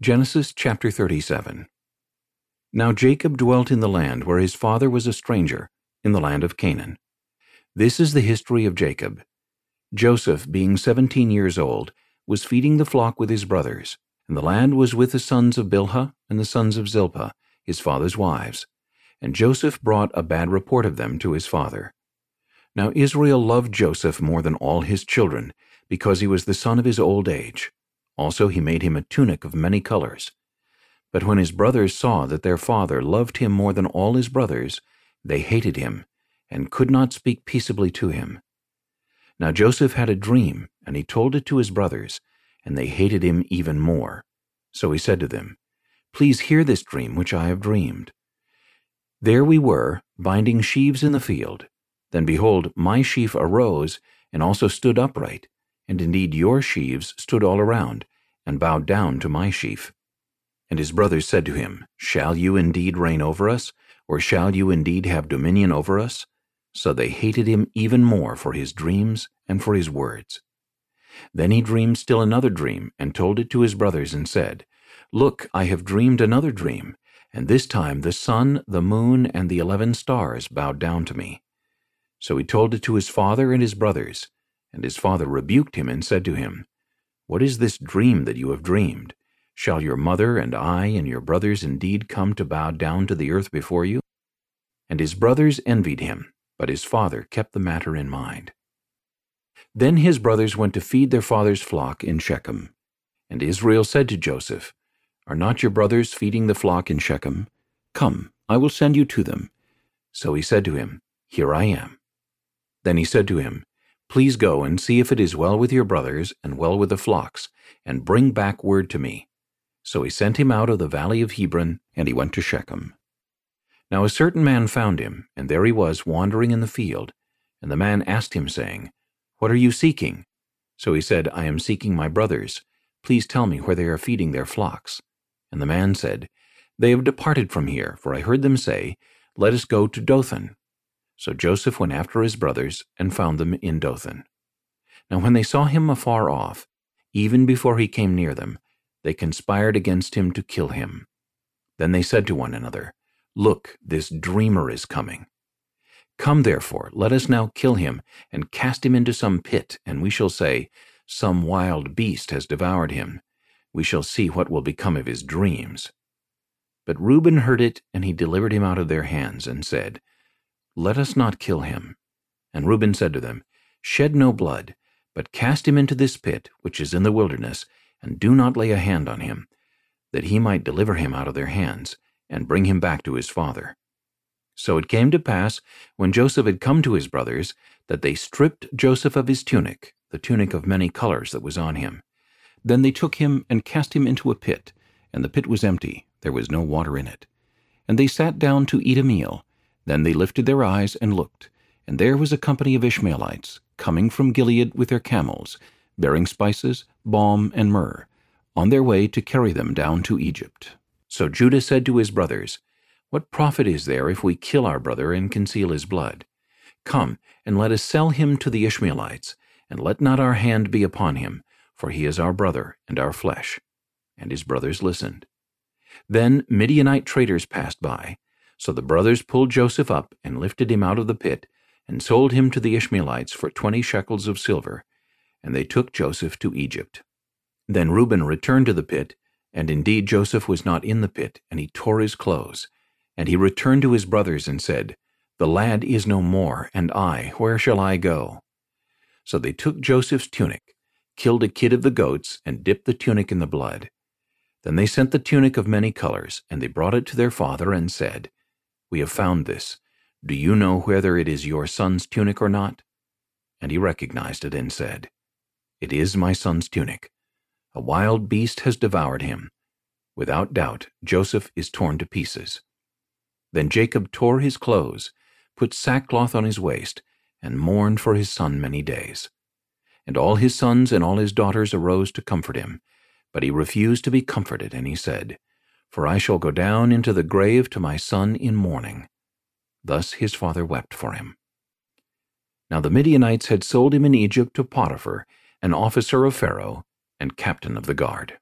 Genesis chapter 37 Now Jacob dwelt in the land where his father was a stranger, in the land of Canaan. This is the history of Jacob. Joseph, being seventeen years old, was feeding the flock with his brothers, and the lad was with the sons of Bilhah and the sons of Zilpah, his father's wives. And Joseph brought a bad report of them to his father. Now Israel loved Joseph more than all his children, because he was the son of his old age. Also he made him a tunic of many colors. But when his brothers saw that their father loved him more than all his brothers, they hated him, and could not speak peaceably to him. Now Joseph had a dream, and he told it to his brothers, and they hated him even more. So he said to them, Please hear this dream which I have dreamed. There we were, binding sheaves in the field. Then behold, my sheaf arose, and also stood upright, and indeed your sheaves stood all around, and bowed down to my sheaf. And his brothers said to him, Shall you indeed reign over us, or shall you indeed have dominion over us? So they hated him even more for his dreams and for his words. Then he dreamed still another dream, and told it to his brothers, and said, Look, I have dreamed another dream, and this time the sun, the moon, and the eleven stars bowed down to me. So he told it to his father and his brothers, and his father rebuked him and said to him, What is this dream that you have dreamed? Shall your mother and I and your brothers indeed come to bow down to the earth before you? And his brothers envied him, but his father kept the matter in mind. Then his brothers went to feed their father's flock in Shechem. And Israel said to Joseph, Are not your brothers feeding the flock in Shechem? Come, I will send you to them. So he said to him, Here I am. Then he said to him, Please go and see if it is well with your brothers and well with the flocks, and bring back word to me. So he sent him out of the valley of Hebron, and he went to Shechem. Now a certain man found him, and there he was wandering in the field. And the man asked him, saying, What are you seeking? So he said, I am seeking my brothers. Please tell me where they are feeding their flocks. And the man said, They have departed from here, for I heard them say, Let us go to Dothan. So Joseph went after his brothers, and found them in Dothan. Now when they saw him afar off, even before he came near them, they conspired against him to kill him. Then they said to one another, Look, this dreamer is coming. Come therefore, let us now kill him, and cast him into some pit, and we shall say, Some wild beast has devoured him. We shall see what will become of his dreams. But Reuben heard it, and he delivered him out of their hands, and said, let us not kill him. And Reuben said to them, Shed no blood, but cast him into this pit, which is in the wilderness, and do not lay a hand on him, that he might deliver him out of their hands, and bring him back to his father. So it came to pass, when Joseph had come to his brothers, that they stripped Joseph of his tunic, the tunic of many colors that was on him. Then they took him and cast him into a pit, and the pit was empty, there was no water in it. And they sat down to eat a meal, then they lifted their eyes and looked, and there was a company of Ishmaelites, coming from Gilead with their camels, bearing spices, balm, and myrrh, on their way to carry them down to Egypt. So Judah said to his brothers, What profit is there if we kill our brother and conceal his blood? Come, and let us sell him to the Ishmaelites, and let not our hand be upon him, for he is our brother and our flesh. And his brothers listened. Then Midianite traders passed by, so the brothers pulled Joseph up and lifted him out of the pit, and sold him to the Ishmaelites for twenty shekels of silver, and they took Joseph to Egypt. Then Reuben returned to the pit, and indeed Joseph was not in the pit, and he tore his clothes. And he returned to his brothers and said, The lad is no more, and I, where shall I go? So they took Joseph's tunic, killed a kid of the goats, and dipped the tunic in the blood. Then they sent the tunic of many colors, and they brought it to their father, and said, we have found this. Do you know whether it is your son's tunic or not? And he recognized it and said, It is my son's tunic. A wild beast has devoured him. Without doubt, Joseph is torn to pieces. Then Jacob tore his clothes, put sackcloth on his waist, and mourned for his son many days. And all his sons and all his daughters arose to comfort him. But he refused to be comforted, and he said, for I shall go down into the grave to my son in mourning. Thus his father wept for him. Now the Midianites had sold him in Egypt to Potiphar, an officer of Pharaoh, and captain of the guard.